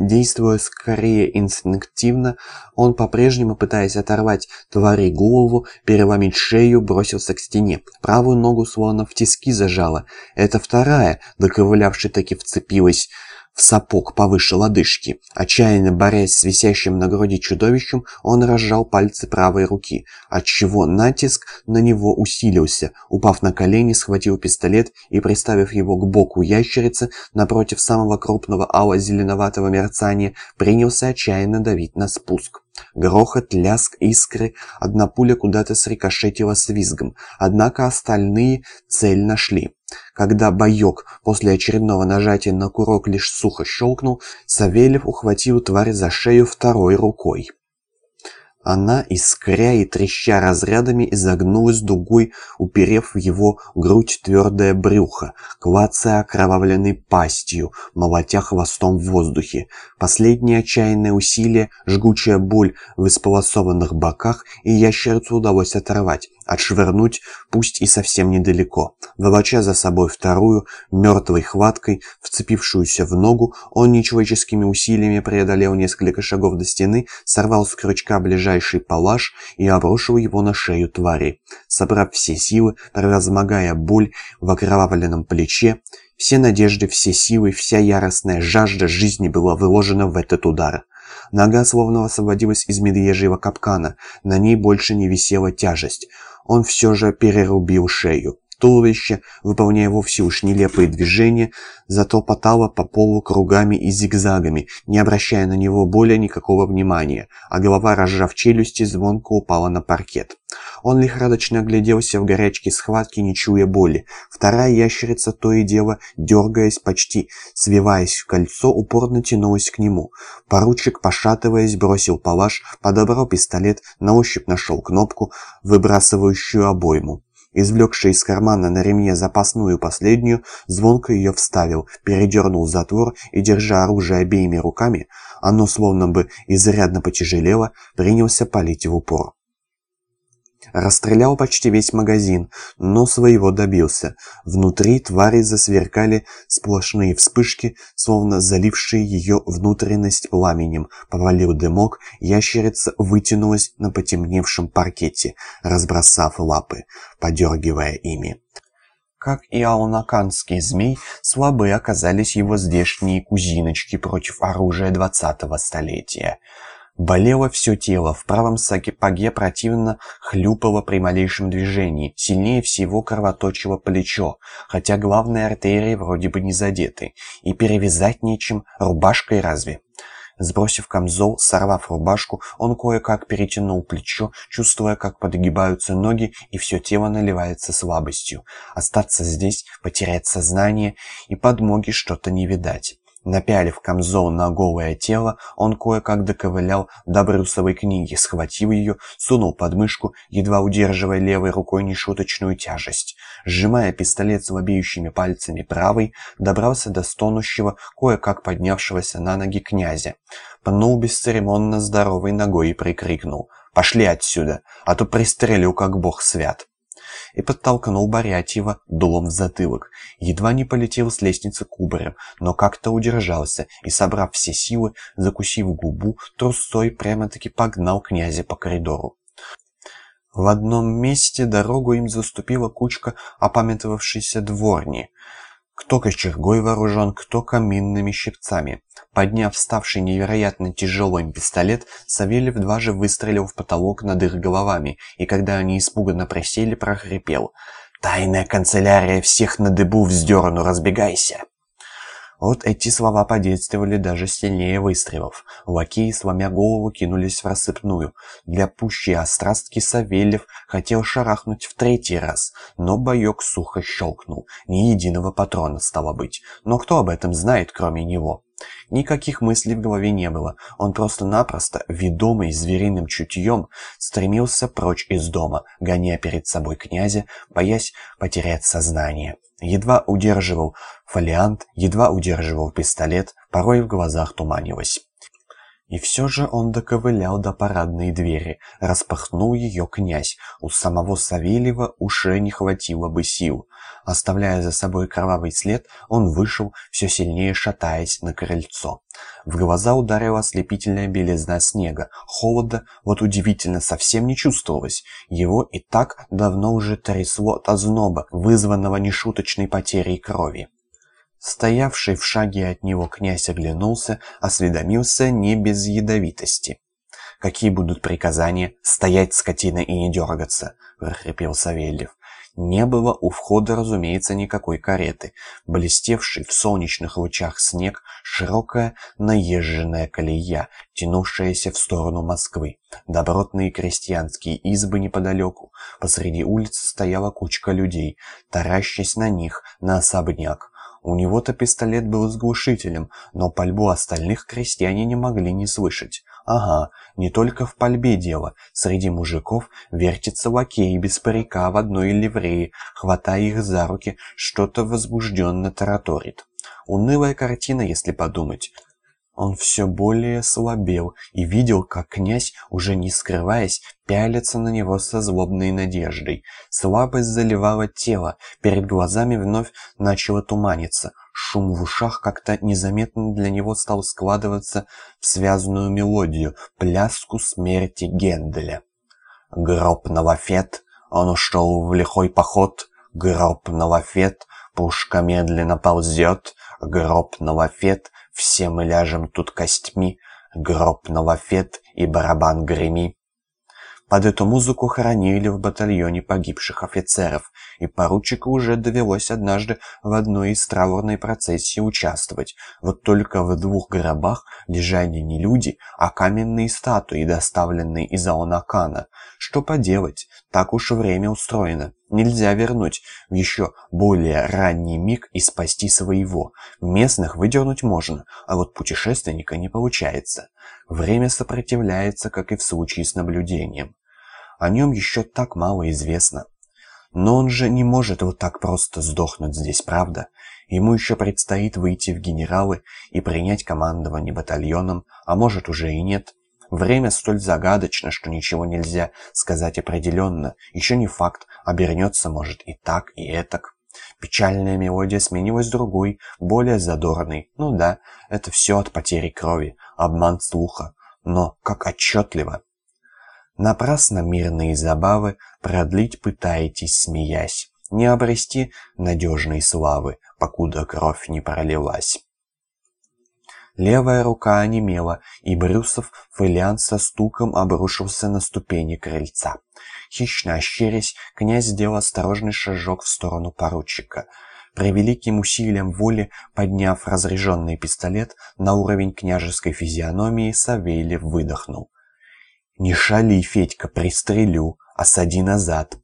Действуя скорее инстинктивно, он, по-прежнему пытаясь оторвать твари голову, переломить шею, бросился к стене. Правую ногу словно в тиски зажало. Это вторая, доковылявшая таки вцепилась в сапог повыше лодыжки. Отчаянно борясь с висящим на груди чудовищем, он разжал пальцы правой руки, отчего натиск на него усилился. Упав на колени, схватил пистолет и, приставив его к боку ящерицы, напротив самого крупного ала-зеленоватого мерцания, принялся отчаянно давить на спуск. Грохот, ляск, искры, одна пуля куда-то срикошетила с визгом, однако остальные цель нашли. Когда боек после очередного нажатия на курок лишь сухо щелкнул, Савельев ухватил тварь за шею второй рукой. Она, искря и треща разрядами, изогнулась дугой, уперев в его грудь твердое брюхо, клацая окровавленной пастью, молотя хвостом в воздухе. Последнее отчаянное усилие, жгучая боль в исполосованных боках, и ящерицу удалось оторвать, отшвырнуть, пусть и совсем недалеко. Волоча за собой вторую, мертвой хваткой, вцепившуюся в ногу, он нечеловеческими усилиями преодолел несколько шагов до стены, сорвал с крючка ближайший палаш и обрушил его на шею твари. Собрав все силы, превозмогая боль в окровавленном плече, все надежды, все силы, вся яростная жажда жизни была выложена в этот удар. Нога словно освободилась из медвежьего капкана, на ней больше не висела тяжесть. Он все же перерубил шею. Туловище, выполняя вовсе уж нелепые движения, зато потало по полу кругами и зигзагами, не обращая на него более никакого внимания, а голова, разжав челюсти, звонко упала на паркет. Он лихорадочно огляделся в горячке схватки, не чуя боли. Вторая ящерица, то и дело, дергаясь, почти свиваясь в кольцо, упорно тянулась к нему. Поручик, пошатываясь, бросил палаш, подобрал пистолет, на ощупь нашел кнопку, выбрасывающую обойму. Извлекший из кармана на ремне запасную последнюю, звонко ее вставил, передернул затвор и, держа оружие обеими руками, оно словно бы изрядно потяжелело, принялся палить в упор. Расстрелял почти весь магазин, но своего добился. Внутри твари засверкали сплошные вспышки, словно залившие ее внутренность пламенем. Повалил дымок, ящерица вытянулась на потемневшем паркете, разбросав лапы, подергивая ими. Как и аунаканский змей, слабые оказались его здешние кузиночки против оружия двадцатого столетия. Болело все тело, в правом сапоге противно хлюпало при малейшем движении, сильнее всего кровоточило плечо, хотя главные артерии вроде бы не задеты, и перевязать нечем, рубашкой разве. Сбросив камзол, сорвав рубашку, он кое-как перетянул плечо, чувствуя, как подгибаются ноги и все тело наливается слабостью. Остаться здесь, потерять сознание и подмоги что-то не видать. Напялив камзол на голое тело, он кое-как доковылял до брюсовой книги, схватил ее, сунул под мышку, едва удерживая левой рукой нешуточную тяжесть. Сжимая пистолет слабеющими пальцами правой, добрался до стонущего, кое-как поднявшегося на ноги князя. Пнул бесцеремонно здоровой ногой и прикрикнул «Пошли отсюда, а то пристрелю, как бог свят!» И подтолкнул Борятьева дулом в затылок. Едва не полетел с лестницы кубарем, но как-то удержался и, собрав все силы, закусив губу, трусой прямо-таки погнал князя по коридору. В одном месте дорогу им заступила кучка опамятовавшейся дворни. Кто кочергой вооружен, кто каминными щипцами. Подняв ставший невероятно тяжелым пистолет, Савельев дважды выстрелил в потолок над их головами, и когда они испуганно присели, прохрипел. «Тайная канцелярия всех на дыбу вздерну, разбегайся!» Вот эти слова подействовали даже сильнее выстрелов. Лакеи, сломя голову, кинулись в рассыпную. Для пущей острастки Савельев хотел шарахнуть в третий раз, но боек сухо щелкнул. Ни единого патрона стало быть. Но кто об этом знает, кроме него? Никаких мыслей в голове не было. Он просто-напросто, ведомый звериным чутьем, стремился прочь из дома, гоняя перед собой князя, боясь потерять сознание. Едва удерживал фолиант, едва удерживал пистолет, порой в глазах туманилось. И все же он доковылял до парадной двери, распахнул ее князь. У самого Савельева уже не хватило бы сил. Оставляя за собой кровавый след, он вышел, все сильнее шатаясь на крыльцо. В глаза ударила ослепительная белизна снега. Холода, вот удивительно, совсем не чувствовалось. Его и так давно уже трясло от озноба, вызванного нешуточной потерей крови. Стоявший в шаге от него князь оглянулся, осведомился не без ядовитости. «Какие будут приказания? Стоять, скотина, и не дергаться!» — прохрипел Савельев. Не было у входа, разумеется, никакой кареты. Блестевший в солнечных лучах снег, широкая наезженная колея, тянувшаяся в сторону Москвы. Добротные крестьянские избы неподалеку. Посреди улицы стояла кучка людей, таращась на них, на особняк. У него-то пистолет был с глушителем, но пальбу остальных крестьяне не могли не слышать. Ага, не только в пальбе дело. Среди мужиков вертится лакей без парика в одной ливреи, хватая их за руки, что-то возбужденно тараторит. Унылая картина, если подумать. Он все более слабел и видел, как князь, уже не скрываясь, пялится на него со злобной надеждой. Слабость заливала тело, перед глазами вновь начало туманиться. Шум в ушах как-то незаметно для него стал складываться в связанную мелодию, пляску смерти Генделя. Гроб на лафет, он ушел в лихой поход, гроб на лафет, пушка медленно ползет, гроб на лафет, все мы ляжем тут костьми, гроб на лафет и барабан греми. Под эту музыку хоронили в батальоне погибших офицеров, и поручику уже довелось однажды в одной из траурной процессий участвовать. Вот только в двух гробах лежали не люди, а каменные статуи, доставленные из Аонакана. Что поделать, так уж время устроено. Нельзя вернуть в еще более ранний миг и спасти своего. Местных выдернуть можно, а вот путешественника не получается. Время сопротивляется, как и в случае с наблюдением. О нем еще так мало известно. Но он же не может вот так просто сдохнуть здесь, правда? Ему еще предстоит выйти в генералы и принять командование батальоном, а может уже и нет. Время столь загадочно, что ничего нельзя сказать определенно. Еще не факт, обернется может и так, и этак. Печальная мелодия сменилась другой, более задорной. Ну да, это все от потери крови, обман слуха. Но как отчетливо. Напрасно мирные забавы продлить пытаетесь, смеясь. Не обрести надежной славы, покуда кровь не пролилась. Левая рука онемела, и Брюсов фолиант со стуком обрушился на ступени крыльца. Хищно ощерясь, князь сделал осторожный шажок в сторону поручика. При великим усилием воли, подняв разряженный пистолет на уровень княжеской физиономии, Савельев выдохнул. «Не шали, Федька, пристрелю, осади назад».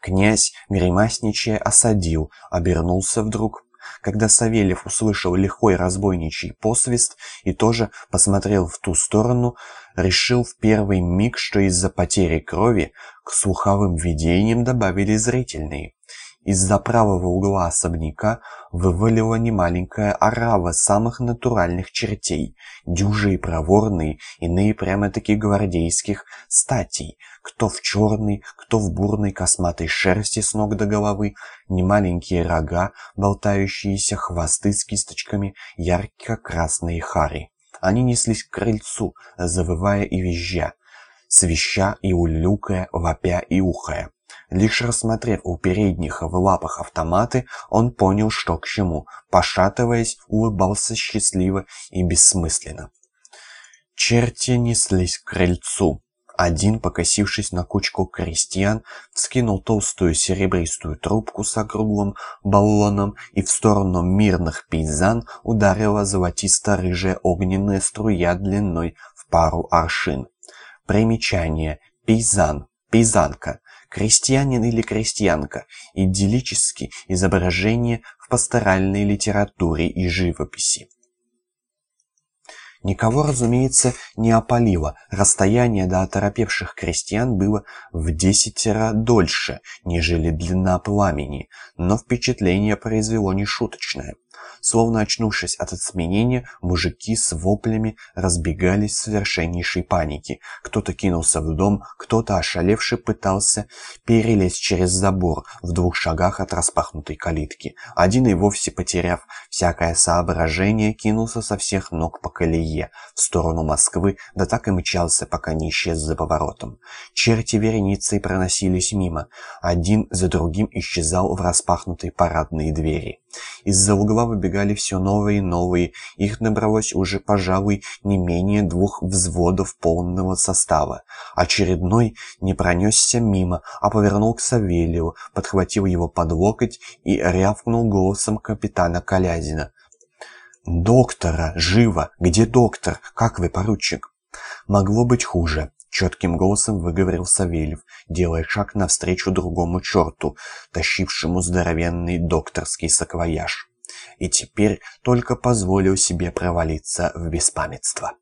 Князь, гримасничая, осадил, обернулся вдруг. Когда Савельев услышал лихой разбойничий посвист и тоже посмотрел в ту сторону, решил в первый миг, что из-за потери крови к слуховым видениям добавили зрительные. Из-за правого угла особняка вывалила немаленькая орава самых натуральных чертей, дюжи и проворные, иные прямо-таки гвардейских статей, кто в черной, кто в бурной косматой шерсти с ног до головы, немаленькие рога, болтающиеся хвосты с кисточками, ярко-красные хари. Они неслись к крыльцу, завывая и визжа, свища и улюкая, вопя и ухая. Лишь рассмотрев у передних в лапах автоматы, он понял, что к чему. Пошатываясь, улыбался счастливо и бессмысленно. Черти неслись к крыльцу. Один, покосившись на кучку крестьян, вскинул толстую серебристую трубку с округлым баллоном и в сторону мирных пейзан ударила золотисто-рыжая огненная струя длиной в пару аршин. Примечание. Пейзан. Пейзанка крестьянин или крестьянка, идиллические изображения в пасторальной литературе и живописи. Никого, разумеется, не опалило. Расстояние до оторопевших крестьян было в десятеро дольше, нежели длина пламени, но впечатление произвело нешуточное. Словно очнувшись от отсменения, мужики с воплями разбегались в совершеннейшей панике. Кто-то кинулся в дом, кто-то, ошалевший, пытался перелезть через забор в двух шагах от распахнутой калитки. Один и вовсе потеряв всякое соображение, кинулся со всех ног по колее в сторону Москвы, да так и мчался, пока не исчез за поворотом. Черти вереницей проносились мимо. Один за другим исчезал в распахнутой парадные двери. Из-за угла выбегали все новые и новые, их набралось уже, пожалуй, не менее двух взводов полного состава. Очередной не пронесся мимо, а повернул к Савелию, подхватил его под локоть и рявкнул голосом капитана Колязина. «Доктора! Живо! Где доктор? Как вы, поручик?» «Могло быть хуже. Четким голосом выговорил Савельев, делая шаг навстречу другому черту, тащившему здоровенный докторский саквояж. И теперь только позволил себе провалиться в беспамятство.